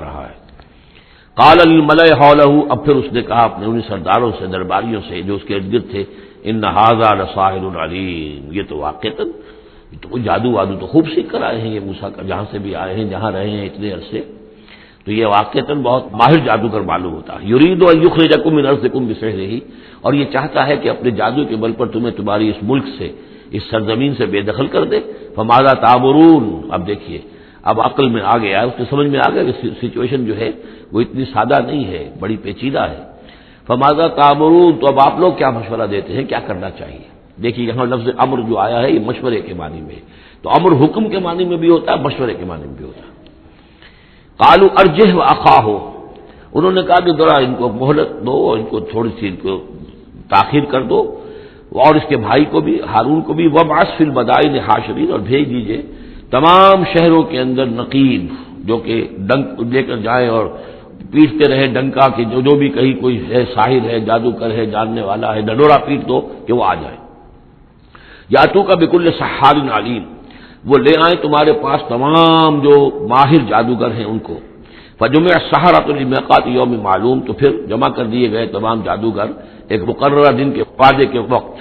رہا ہے۔ کال المل ہولہ اب پھر اس نے کہا اپنے ان سرداروں سے، درباریوں سے، جو اس کے ارد گرد تھے، ان نہذا رساحل العلیم یہ تو واقع تو جادو وادو تو خوب سیکھ کر آئے ہیں، یہ موسا کا جہاں سے بھی آئے ہیں، جہاں رہے ہیں، اتنے عرصے۔ تو یہ واقع بہت ماہر جادوگر معلوم ہوتا۔ ہے یورید و یوخر جکم نرس کم بسر رہی اور یہ چاہتا ہے کہ اپنے جادو کے بل پر تمہیں تمہاری اس ملک سے، اس سرزمین سے بے دخل کر دے۔ فمادا تابرون اب دیکھیے اب عقل میں آ گیا اس کے سمجھ میں آ گیا کہ سچویشن جو ہے، وہ اتنی سادہ نہیں ہے، بڑی پیچیدہ ہے۔ فمادا تابرون تو اب آپ لوگ کیا مشورہ دیتے ہیں؟ کیا کرنا چاہیے؟ دیکھیے، یہاں لفظ امر جو آیا ہے، یہ مشورے کے معنی میں تو امر حکم کے معنی میں بھی ہوتا ہے، مشورے کے معنی میں بھی ہوتا ہے۔ کالو ارجہ و اخا ہو انہوں نے کہا کہ ذرا ان کو مہلت دو، ان کو تھوڑی سی ان کو تاخیر کر دو۔ اور اس کے بھائی کو بھی، ہارون کو بھی وہ باس فل بدائی نے حاشرین اور بھیج دیجیے تمام شہروں کے اندر نقیب جو کہ ڈنک لے کر جائیں اور پیٹتے رہے ڈنکا کہ جو جو بھی کہیں کوئی ہے، ساحر ہے جادوگر ہے، جاننے والا ہے ڈڈورا پیٹ دو کہ وہ آ جائے یا تو کا بالکل سہار علیم، وہ لے آئیں تمہارے پاس تمام جو ماہر جادوگر ہیں ان کو۔ فجم سہارا تو یوم معلوم، تو پھر جمع کر دیے گئے تمام جادوگر ایک مقررہ دن کے فادے کے وقت۔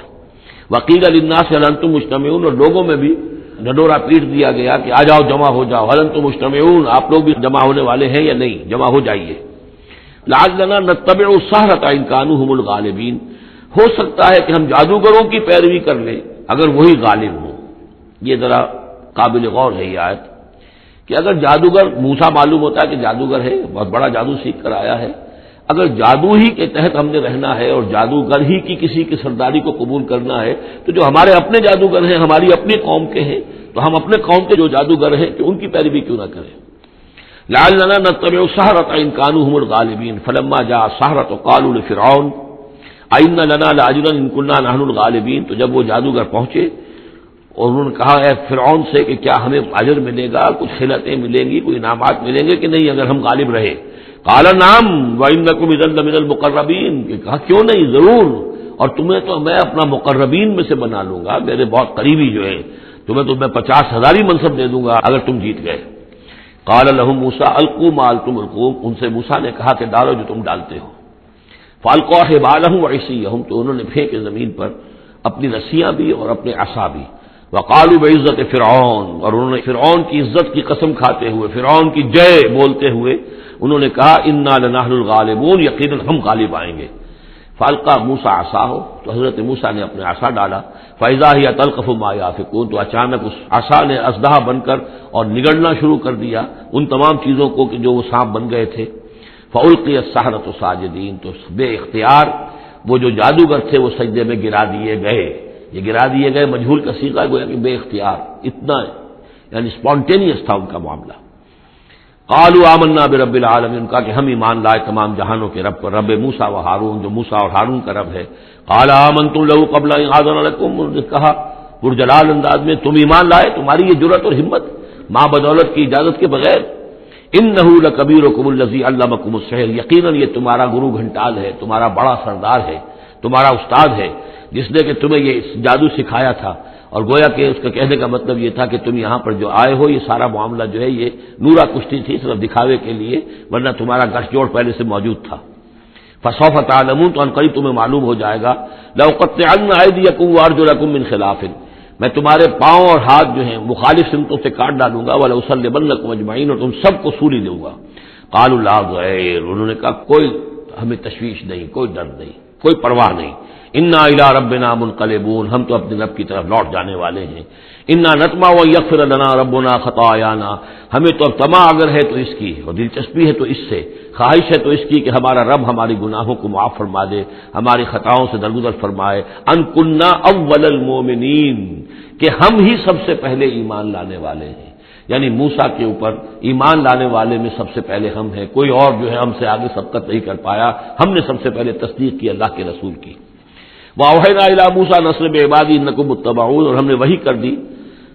وکیل النا سے النت مشتمعون اور لوگوں میں بھی ڈڈورا پیٹ دیا گیا کہ آ جاؤ، جمع ہو جاؤ۔ حلنت مشتمعون آپ لوگ بھی جمع ہونے والے ہیں یا نہیں؟ جمع ہو جائیے۔ لاج لنا نہ طبع سہرتا ان قانو الغالبین۔ ہو سکتا ہے کہ ہم جادوگروں کی پیروی کر لیں، اگر وہی غالب ہوں۔ یہ ذرا قابل غور ہے یہ آیت۔ کہ اگر جادوگر موسا معلوم ہوتا ہے کہ جادوگر ہے، بہت بڑا جادو سیکھ کر آیا ہے۔ اگر جادو ہی کے تحت ہم نے رہنا ہے اور جادوگر ہی کی کسی کی سرداری کو قبول کرنا ہے، تو جو ہمارے اپنے جادوگر ہیں، ہماری اپنی قوم کے ہیں، تو ہم اپنے قوم کے جو جادوگر ہیں کہ ان کی پیروی کیوں نہ کریں۔ لال لنا نہ طب سہرت ان قانو الغالبین فلما جا سہرت و قالول فرعون آئین لنا لاجن انکنہ نہن الغالبین تو جب وہ جادوگر پہنچے اور انہوں نے کہا ہے فرعون سے کہ کیا ہمیں اجر ملے گا؟ کچھ خلتیں ملیں گی، کوئی انعامات ملیں گے کہ نہیں؟ اگر ہم غالب رہے۔ کالا نام وائن من المقربین کہا، کیوں نہیں؟ ضرور۔ اور تمہیں تو میں اپنا مقربین میں سے بنا لوں گا، میرے بہت قریبی جو ہے تمہیں تو میں پچاس ہزاری منصب دے دوں گا، اگر تم جیت گئے۔ کال الحم موسا القو مال تم القوم۔ ان سے موسا نے کہا کہ ڈالو جو تم ڈالتے ہو۔ فالکو بالحم ایسی تو انہوں نے پھینکے زمین پر اپنی رسیاں بھی اور اپنے اصا بھی۔ وقالو بعزت فرعون، اور انہوں نے فرعون کی عزت کی قسم کھاتے ہوئے، فرعون کی جے بولتے ہوئے انہوں نے کہا، انا لناہل الغالبون. یقینا ہم غالب آئیں گے۔ فالقا موسا آسا ہو تو حضرت موسا نے اپنے آسا ڈالا۔ فیضا ہی تلقف ما یافکون تو اچانک اس آسا نے اسدہ بن کر اور نگڑنا شروع کر دیا ان تمام چیزوں کو کہ جو وہ سانپ بن گئے تھے۔ فعلقی سہرت و ساجدین تو بے اختیار وہ جو جادوگر تھے وہ سجدے میں گرا دیے گئے۔ یہ گرا دیے گئے، مجھول کا سیکھا گویا کہ بے اختیار۔ اتنا یعنی اسپونٹینیس تھا ان کا معاملہ۔ قالو آمنا برب العالمین۔ ان کا کہ ہم ایمان لائے تمام جہانوں کے رب پر رب موسا و ہارون، جو موسا اور ہارون کا رب ہے۔ کالا آمن تم لہو قبل نے کہا، پرجلال انداز میں تم ایمان لائے، تمہاری یہ ضرورت اور ہمت، ماں بدولت کی اجازت کے بغیر۔ ان نہ کبیر و کب الزی اللہ مکم السحر۔ یقیناً یہ تمہارا گرو گھنٹال ہے، تمہارا بڑا سردار ہے، تمہارا استاد ہے، جس نے کہ تمہیں یہ جادو سکھایا تھا۔ اور گویا کہ اس کا کہنے کا مطلب یہ تھا کہ تم یہاں پر جو آئے ہو، یہ سارا معاملہ جو ہے، یہ نورا کشتی تھی صرف دکھاوے کے لیے، ورنہ تمہارا گٹھ جوڑ پہلے سے موجود تھا۔ فصوف تعلم تو ان قریب تمہیں معلوم ہو جائے گا۔ لوقت یقوار جو رقم ان خلاف۔ میں تمہارے پاؤں اور ہاتھ جو ہیں، مخالف سمتوں سے کاٹ ڈالوں گا والا اسل بن رقم اور تم سب کو سولی دوں گا۔ قال اللہ غیر۔ انہوں نے کہا، کوئی ہمیں تشویش نہیں، کوئی ڈر نہیں، کوئی پرواہ نہیں۔ انا الا رب نام القلبون ہم تو اپنے رب کی طرف لوٹ جانے والے ہیں۔ انا نتما و یقر لنا ربنا خطایا ہمیں تو اب تما اگر ہے تو اس کی، اور دلچسپی ہے تو اس سے۔ خواہش ہے تو اس کی کہ ہمارا رب ہماری گناہوں کو معاف فرما دے، ہماری خطاؤں سے درگزر فرمائے۔ ان کنہ اول المومنین کہ ہم ہی سب سے پہلے ایمان لانے والے ہیں۔ یعنی موسا کے اوپر ایمان لانے والے میں سب سے پہلے ہم ہیں۔ کوئی اور جو ہے ہم سے آگے سبقت نہیں کر پایا۔ ہم نے سب سے پہلے تصدیق کی اللہ کے رسول کی۔ واحدہ موسا نسل بے عبادی نقب متباؤ اور ہم نے وہی کر دی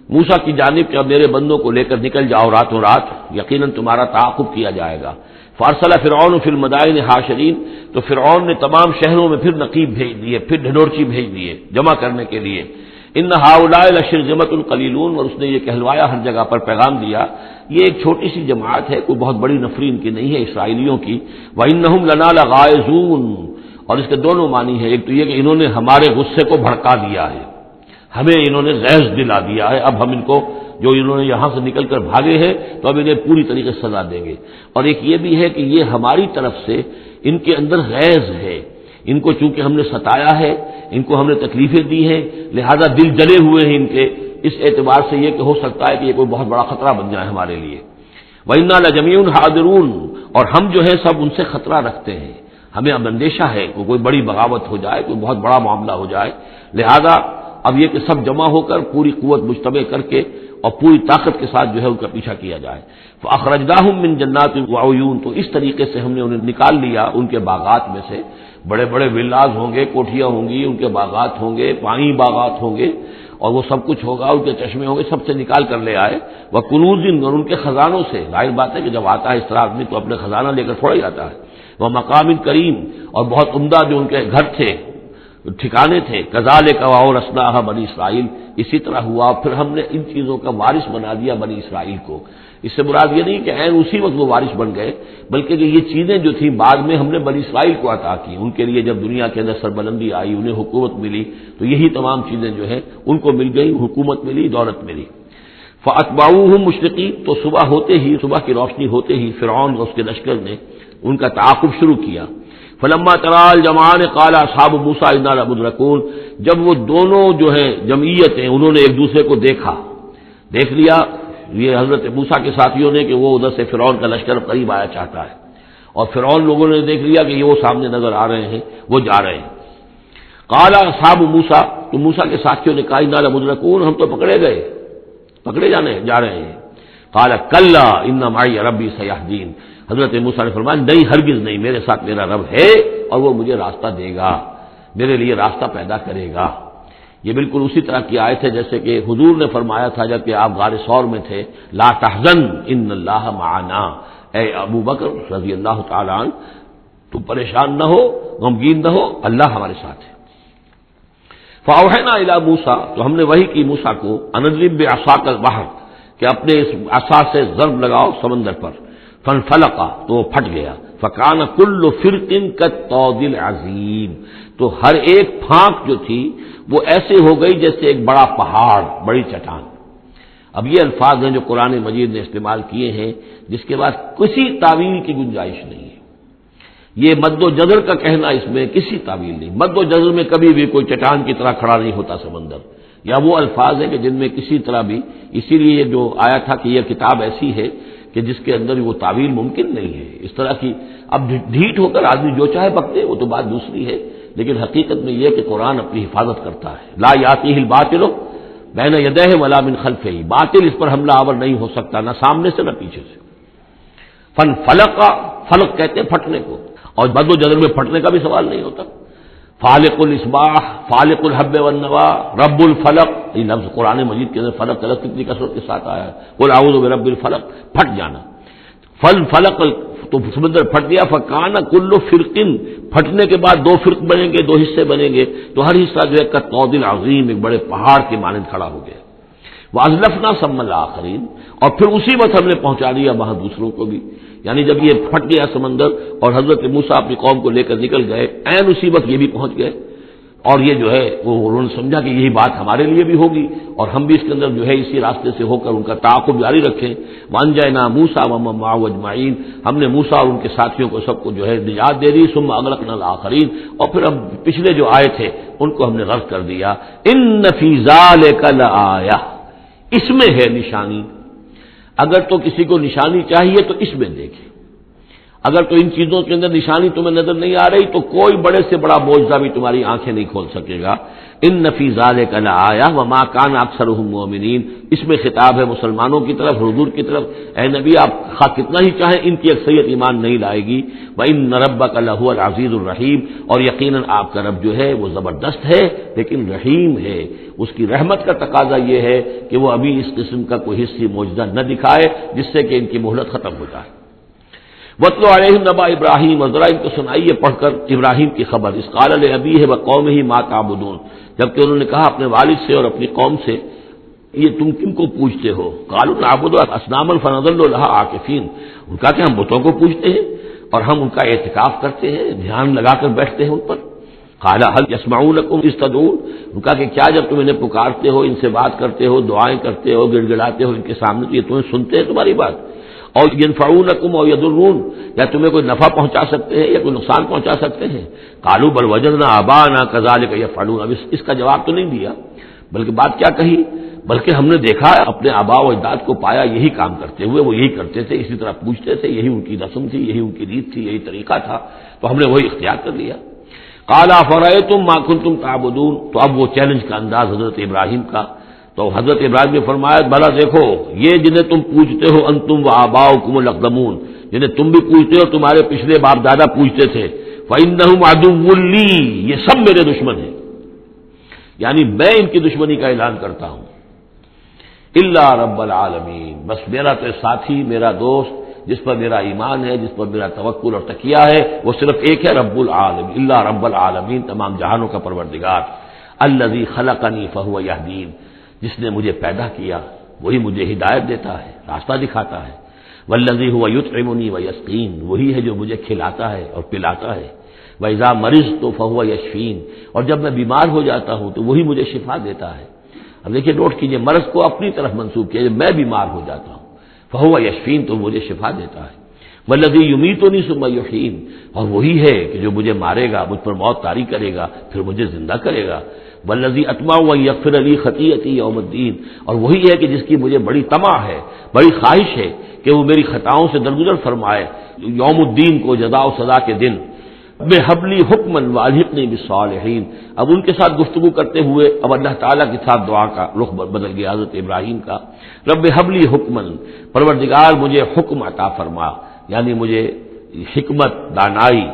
موسا کی جانب کے اب میرے بندوں کو لے کر نکل جاؤ راتوں رات، یقیناً تمہارا تعاقب کیا جائے گا۔ فارسلہ فرعون فل مدائن حاشرین، تو فرعون نے تمام شہروں میں پھر نقیب بھیج دیے، پھر ڈھنورچی بھیج دیے جمع کرنے کے لیے۔ ان ہاؤلاشر جمت القلیلون، اور اس نے یہ کہلوایا ہر جگہ پر پیغام دیا، یہ ایک چھوٹی سی جماعت ہے، کوئی بہت بڑی نفری ان کی نہیں ہے، اسرائیلیوں کی۔ وہ ان لنا لغائزون اور اس کے دونوں معنی ہے ایک تو یہ کہ انہوں نے ہمارے غصے کو بھڑکا دیا ہے۔ ہمیں انہوں نے زیز دلا دیا ہے۔ اب ہم ان کو جو انہوں نے یہاں سے نکل کر بھاگے ہیں، تو اب انہیں پوری طریقے سے سزا دیں گے۔ اور ایک یہ بھی ہے کہ یہ ہماری طرف سے ان کے اندر غیظ ہے۔ ان کو چونکہ ہم نے ستایا ہے، ان کو ہم نے تکلیفیں دی ہیں، لہذا دل جلے ہوئے ہیں ان کے۔ اس اعتبار سے یہ کہ ہو سکتا ہے کہ یہ کوئی بہت بڑا خطرہ بن جائے ہمارے لیے۔ وینا لجمیون حاضرون اور ہم جو ہے سب ان سے خطرہ رکھتے ہیں۔ ہمیں اب اندیشہ ہے کہ کوئی بڑی بغاوت ہو جائے، کوئی بہت بڑا معاملہ ہو جائے۔ لہذا اب یہ کہ سب جمع ہو کر پوری قوت مشتبہ کر کے اور پوری طاقت کے ساتھ جو ہے ان کا پیچھا کیا جائے۔ اخرجدہ من جنات وعیون تو اس طریقے سے ہم نے انہیں نکال لیا ان کے باغات میں سے۔ بڑے بڑے ولاز ہوں گے کوٹیاں ہوں گی، ان کے باغات ہوں گے، پانی باغات ہوں گے اور وہ سب کچھ ہوگا، ان کے چشمے ہوں گے، سب سے نکال کر لے آئے۔ وہ کنوز اور ان کے خزانوں سے۔ ظاہر بات ہے کہ جب آتا ہے اس طرح آدمی تو اپنے خزانہ لے کر تھوڑا ہی آتا ہے۔ وہ مقام کریم اور بہت عمدہ جو ان کے گھر تھے، ٹھکانے تھے کزال کوا اور اسلحہ بنی اسرائیل، اسی طرح ہوا۔ پھر ہم نے ان چیزوں کا وارث بنا دیا بنی اسرائیل کو۔ اس سے مراد یہ نہیں کہ عین اسی وقت وہ بارش بن گئے، بلکہ کہ یہ چیزیں جو تھیں، بعد میں ہم نے بنی اسرائیل کو عطا کی۔ ان کے لیے جب دنیا کے اندر سربلندی آئی، انہیں حکومت ملی، تو یہی تمام چیزیں جو ہیں، ان کو مل گئی حکومت ملی، دولت ملی۔ فاطباؤ ہوں مشرقی تو صبح ہوتے ہی، صبح کی روشنی ہوتے ہی، فرعون اور اس کے لشکر نے ان کا تعاقب شروع کیا۔ فلما ترال جمان کالا صاب موسا رکون جب وہ دونوں جو ہیں جمعیت ہیں، انہوں نے ایک دوسرے کو دیکھا۔ دیکھ لیا۔ یہ حضرت موسا کے ساتھیوں نے کہ وہ ادھر سے فرعون کا لشکر قریب آیا چاہتا ہے۔ اور فرعون لوگوں نے دیکھ لیا کہ یہ وہ سامنے نظر آ رہے ہیں، وہ جا رہے ہیں۔ کالا صاب موسا تو موسا کے ساتھیوں نے کہا نالا مدرکون، ہم تو پکڑے گئے۔ پکڑے جانے، جا رہے ہیں۔ کالا کل ان مائی عربی سیاح دین حضرت موسا نے فرمایا، نہیں، ہرگز نہیں، میرے ساتھ میرا رب ہے اور وہ مجھے راستہ دے گا، میرے لیے راستہ پیدا کرے گا۔ یہ بالکل اسی طرح کی آئے تھے جیسے کہ حضور نے فرمایا تھا، جبکہ آپ غار سور میں تھے، لا تحزن، ان اللہ معنا۔ اے ابو بکر رضی اللہ تعالیٰ تم پریشان نہ ہو، غمگین نہ ہو، اللہ ہمارے ساتھ ہے۔ فاوحنا الا موسا تو ہم نے وہی کی موسا کو بے آسا کر باہر کہ اپنے اس آسا سے ضرب لگاؤ سمندر پر۔ فن فلقا تو وہ پھٹ گیا۔ فکان کل فرقن کا تو عظیم تو ہر ایک پھانک جو تھی، وہ ایسے ہو گئی جیسے ایک بڑا پہاڑ، بڑی چٹان۔ اب یہ الفاظ ہیں جو قرآن مجید نے استعمال کیے ہیں، جس کے بعد کسی تعویل کی گنجائش نہیں ہے۔ یہ مد و جذر کا کہنا اس میں کسی تعویل نہیں۔ مد و جذر میں کبھی بھی کوئی چٹان کی طرح کھڑا نہیں ہوتا سمندر۔ یا وہ الفاظ ہیں کہ جن میں کسی طرح بھی، اسی لیے جو آیا تھا کہ یہ کتاب ایسی ہے کہ جس کے اندر وہ تعویل ممکن نہیں ہے۔ اس طرح کی اب ڈھیٹ ہو کر آدمی جو چاہے پکتے وہ تو بات دوسری ہے۔ لیکن حقیقت میں یہ کہ قرآن اپنی حفاظت کرتا ہے۔ لا یاتی ہل باطل بین یدہ ولا من خلف ہی باطل اس پر حملہ آور نہیں ہو سکتا، نہ سامنے سے، نہ پیچھے سے۔ فن فلق کا فلق کہتے ہیں پھٹنے کو۔ اور بد و جدر میں پھٹنے کا بھی سوال نہیں ہوتا۔ فالق الاسباح فالق الحب والنوا، رب الفلق. یہ لفظ قرآن مجید کے اندر فلق طلق کتنی کثرت کے ساتھ آیا ہے؟ وہ راؤز رب الفلق، پھٹ جانا۔ فل فلق، تو سمندر پھٹ گیا، فکان کلو فرقن، پھٹنے کے بعد دو فرق بنیں گے، دو حصے بنیں گے۔ تو ہر حصہ جو ہے کتعدل عظیم ایک بڑے پہاڑ کے مانند کھڑا ہو گیا۔ وہ ازلف نہ سمل آخرین اور پھر اسی وقت ہم نے پہنچا دیا وہاں دوسروں کو بھی۔ یعنی جب یہ پھٹ گیا سمندر اور حضرت موسا اپنی قوم کو لے کر نکل گئے این اسی وقت یہ بھی پہنچ گئے۔ اور یہ جو ہے، وہ انہوں نے سمجھا کہ یہی بات ہمارے لیے بھی ہوگی اور ہم بھی اس کے اندر جو ہے اسی راستے سے ہو کر ان کا تعاقب جاری رکھیں۔ مان جائے نا موسا وجمعین ہم نے موسا اور ان کے ساتھیوں کو سب کو جو ہے نجات دے دی۔ سم اغلق نل آخرین اور پھر اب پچھلے جو آئے تھے ان کو ہم نے غرض کر دیا۔ ان نفیزا لے کل آیا اس میں ہے نشانی۔ اگر تو کسی کو نشانی چاہیے تو اس میں دیکھے اگر تو ان چیزوں کے اندر نشانی تمہیں نظر نہیں آ رہی، تو کوئی بڑے سے بڑا موجودہ بھی تمہاری آنکھیں نہیں کھول سکے گا۔ ان نفیزال کا نہ آیا وہ ماں کان اکثر مومنین۔ اس میں خطاب ہے مسلمانوں کی طرف، حضور کی طرف۔ اے نبی، آپ خا کتنا ہی چاہیں، ان کی اکثریت ایمان نہیں لائے گی۔ وہ ان نربا کا لہو العزیز الرحیم۔ اور یقیناً آپ کا رب جو ہے، وہ زبردست ہے، لیکن رحیم ہے۔ اس کی رحمت کا تقاضا یہ ہے کہ وہ ابھی اس قسم کا کوئی حصی موجودہ نہ دکھائے، جس سے کہ ان کی مہلت ختم ہو جائے۔ وطل علیہ نبا ابراہیم ذرا، ان کو سنائیے پڑھ کر ابراہیم کی خبر۔ اس قال ابی ہے وہ قوم ہی ماں تعبدون۔ جبکہ انہوں نے کہا، اپنے والد سے اور اپنی قوم سے، یہ تم کن کو پوچھتے ہو؟ کالو نابود اسنام الفنز اللہ عاقفین ان کا کہ ہم بتوں کو پوچھتے ہیں اور ہم ان کا احتکاف کرتے ہیں، دھیان لگا کر بیٹھتے ہیں ان پر۔ کالا حل یسماؤن استدون ان کا کہ کیا جب تم انہیں پکارتے ہو، ان سے بات کرتے ہو، دعائیں کرتے ہو، گڑ گڑاتے ہو، ان کے سامنے تو یہ تمہیں سنتے ہیں تمہاری بات۔ اور ینفعون اور یدرون یا تمہیں کوئی نفع پہنچا سکتے ہیں یا کوئی نقصان پہنچا سکتے ہیں۔ کالو بل وجن نہ آبا نہ کزال کا یا فڑون اب اس کا جواب تو نہیں دیا، بلکہ بات کیا کہی؟ بلکہ ہم نے دیکھا، اپنے آبا و اجداد کو پایا، یہی کام کرتے ہوئے، وہ یہی کرتے تھے، اسی طرح پوچھتے تھے، یہی ان کی رسم تھی، یہی ان کی ریت تھی، یہی طریقہ تھا، تو ہم نے وہی اختیار کر لیا۔ کالا فرائے تم ماخن تم تابدون تو اب وہ چیلنج کا انداز حضرت ابراہیم کا تو حضرت ابراہیم نے فرمایا، بھلا دیکھو، یہ جنہیں تم پوچھتے ہو ان تم و آبا کم القدمون جنہیں تم بھی پوچھتے ہو، تمہارے پچھلے باپ دادا پوچھتے تھے لی یہ سب میرے دشمن ہیں۔ یعنی میں ان کی دشمنی کا اعلان کرتا ہوں۔ اللہ رب العالمین بس میرا تو ساتھی، میرا دوست، جس پر میرا ایمان ہے، جس پر میرا توکل اور تکیہ ہے، وہ صرف ایک ہے، رب العالم اللہ رب العالمین تمام جہانوں کا پروردگار۔ الزی خلقنی فہو دین جس نے مجھے پیدا کیا، وہی مجھے ہدایت دیتا ہے، راستہ دکھاتا ہے۔ ولزی ہوا یوت امنی و یسکین وہی ہے جو مجھے کھلاتا ہے اور پلاتا ہے۔ ویزا مریض تو فہو یشفین، اور جب میں بیمار ہو جاتا ہوں تو وہی مجھے شفا دیتا ہے۔ اب دیکھیے، نوٹ کیجیے مرض کو اپنی طرف منسوخ کیا جب میں بیمار ہو جاتا ہوں فہو یشفین، تو مجھے شفا دیتا ہے۔ ولدی یومی تو نہیں سما یقین اور وہی ہے کہ جو مجھے مارے گا، مجھ پر موت تاری کرے گا، پھر مجھے زندہ کرے گا۔ ولزی اتما و یقر علی خطیتی یوم الدین۔ اور وہی ہے کہ جس کی مجھے بڑی تما ہے، بڑی خواہش ہے کہ وہ میری خطاؤں سے درگزر فرمائے، یوم الدین کو جدا و سزا کے دن۔ بے حبلی حکمن واجب بصالحین اب ان کے ساتھ گفتگو کرتے ہوئے اب اللہ تعالیٰ کے ساتھ دعا کا رخ بدل گیا، حضرت ابراہیم کا۔ رب حبلی حکمن، پروردگار مجھے حکم عطا فرما یعنی مجھے حکمت دانائی۔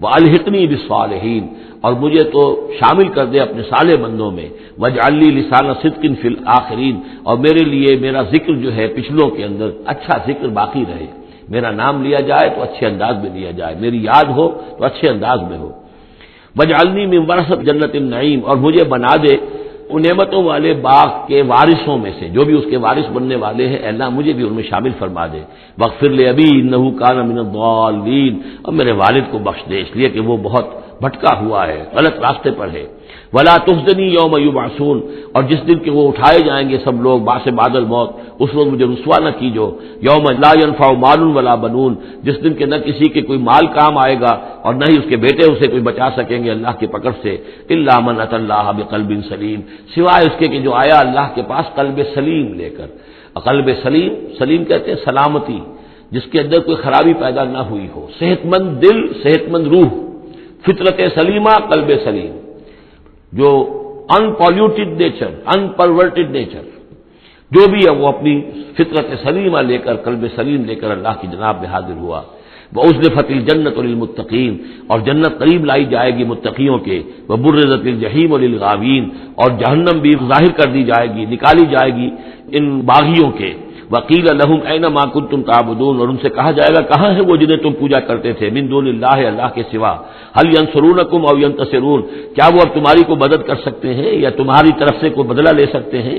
وہ الحقنی بصالحین اور مجھے تو شامل کر دے اپنے سالے بندوں میں۔ وج علی لسانہ صدقن فل آخرین اور میرے لیے میرا ذکر جو ہے پچھلوں کے اندر اچھا ذکر باقی رہے۔ میرا نام لیا جائے تو اچھے انداز میں لیا جائے۔ میری یاد ہو تو اچھے انداز میں ہو۔ بجالنی میں ورثت جنت النعیم اور مجھے بنا دے ان نعمتوں والے باغ کے وارثوں میں سے۔ جو بھی اس کے وارث بننے والے ہیں اللہ مجھے بھی ان میں شامل فرما دے۔ بخر لے ابھی نحو کان امین اور میرے والد کو بخش دے، اس لیے کہ وہ بہت بھٹکا ہوا ہے، غلط راستے پر ہے۔ ولا تفدنی یوم معصون اور جس دن کے وہ اٹھائے جائیں گے سب لوگ باس بادل موت، اس وقت مجھے رسوا نہ کیجو۔ یوم لا ينفع مال ولا بنون۔ جس دن کے نہ کسی کے کوئی مال کام آئے گا اور نہ ہی اس کے بیٹے اسے کوئی بچا سکیں گے اللہ کے پکڑ سے۔ اللہ من اللہ بقلب سلیم سوائے اس کے کہ جو آیا اللہ کے پاس قلب سلیم لے کر۔ قلب سلیم سلیم کہتے ہیں سلامتی، جس کے اندر کوئی خرابی پیدا نہ ہوئی ہو۔ صحت مند دل صحت مند روح۔ فطرت سلیمہ، قلب سلیم، جو unpolluted nature unperverted nature جو بھی ہے، وہ اپنی فطرت سلیمہ لے کر، قلب سلیم لے کر اللہ کی جناب میں حاضر ہوا۔ وہ اس نے فتح جنت المتقین اور جنت قریب لائی جائے گی متقیوں کے۔ وہ برزت الجحیم الغاوین اور جہنم بھی ظاہر کر دی جائے گی، نکالی جائے گی ان باغیوں کے۔ وکیل الحم این ماکن تم تابدون اور ان سے کہا جائے گا کہاں ہے وہ جنہیں تم پوجا کرتے تھے من دون اللہ اللہ کے سوا حل ین سرون کم اور ینتصرون کیا وہ اب تمہاری کو مدد کر سکتے ہیں یا تمہاری طرف سے کوئی بدلہ لے سکتے ہیں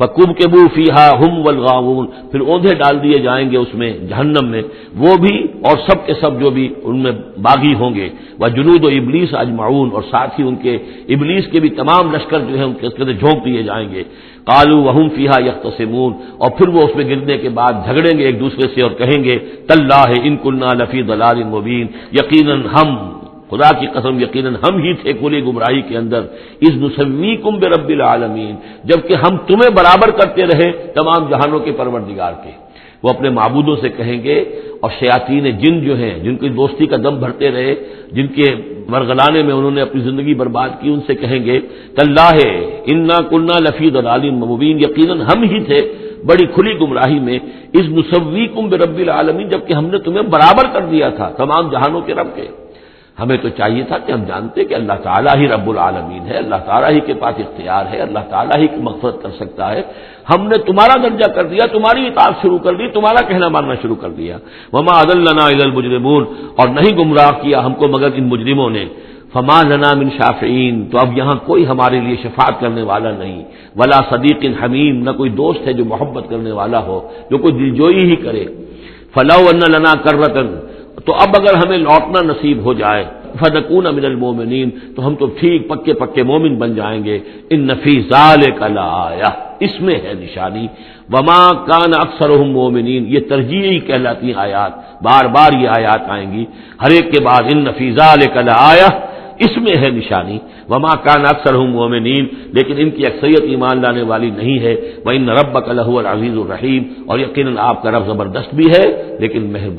فکوب کے بو فی ہا ہم ولغاون پھر اوندھے ڈال دیے جائیں گے اس میں جہنم میں وہ بھی اور سب کے سب جو بھی ان میں باغی ہوں گے وہ جنوب و ابلیس اجمعون اور ساتھ ہی ان کے ابلیس کے بھی تمام لشکر جو ہے ان کے جھونک دیے جائیں گے کالو وہم فیحا یکسمون اور پھر وہ اس میں گرنے کے بعد جھگڑیں گے ایک دوسرے سے اور کہیں گے طلّہ ان کنہ لفی دلال مبین یقیناً ہم خدا کی قسم یقیناً ہم ہی تھے کلی گمراہی کے اندر۔ اس نسمی کم بے رب العالمین۔ جبکہ ہم تمہیں برابر کرتے رہے تمام جہانوں کے پروردگار کے۔ وہ اپنے معبودوں سے کہیں گے اور شیاطین جن جو ہیں، جن کی دوستی کا دم بھرتے رہے، جن کے مرغلانے میں انہوں نے اپنی زندگی برباد کی، ان سے کہیں گے طلّہ انا کنہ لفید العالم مبین۔ یقیناً ہم ہی تھے بڑی کھلی گمراہی میں۔ اس مصوی کم رب العالمین۔ جبکہ ہم نے تمہیں برابر کر دیا تھا تمام جہانوں کے رب کے۔ ہمیں تو چاہیے تھا کہ ہم جانتے کہ اللہ تعالیٰ ہی رب العالمین ہے، اللہ تعالیٰ ہی کے پاس اختیار ہے، اللہ تعالیٰ ہی کی مغفرت کر سکتا ہے۔ ہم نے تمہارا درجہ کر دیا، تمہاری اطاعت شروع کر دی، تمہارا کہنا ماننا شروع کر دیا۔ وما عد اللہ المجرمون، اور نہیں گمراہ کیا ہم کو مگر ان مجرموں نے۔ فما لنا من شافعین تو اب یہاں کوئی ہمارے لیے شفاعت کرنے والا نہیں۔ ولا صدیق حمیم نہ کوئی دوست ہے جو محبت کرنے والا ہو، جو کوئی دلجوئی ہی کرے۔ فلاح لنا کر رتن تو اب اگر ہمیں لوٹنا نصیب ہو جائے فدکون امن المومنین تو ہم تو ٹھیک پکے پکے مومن بن جائیں گے۔ ان نفیز آیا اس میں ہے نشانی۔ وما کان اکثر مومنین یہ ترجیحی کہلاتی آیات۔ بار بار یہ آیات آئیں گی۔ ہر ایک کے بعد ان نفیزہ آیا اس میں ہے نشانی۔ وما کان اکثر ہوں مومنین لیکن ان کی اکثریت ایمان لانے والی نہیں ہے۔ وہ ان رب الحو العزیز الرحیم اور یقیناً آپ کا رب زبردست بھی ہے، لیکن مہربان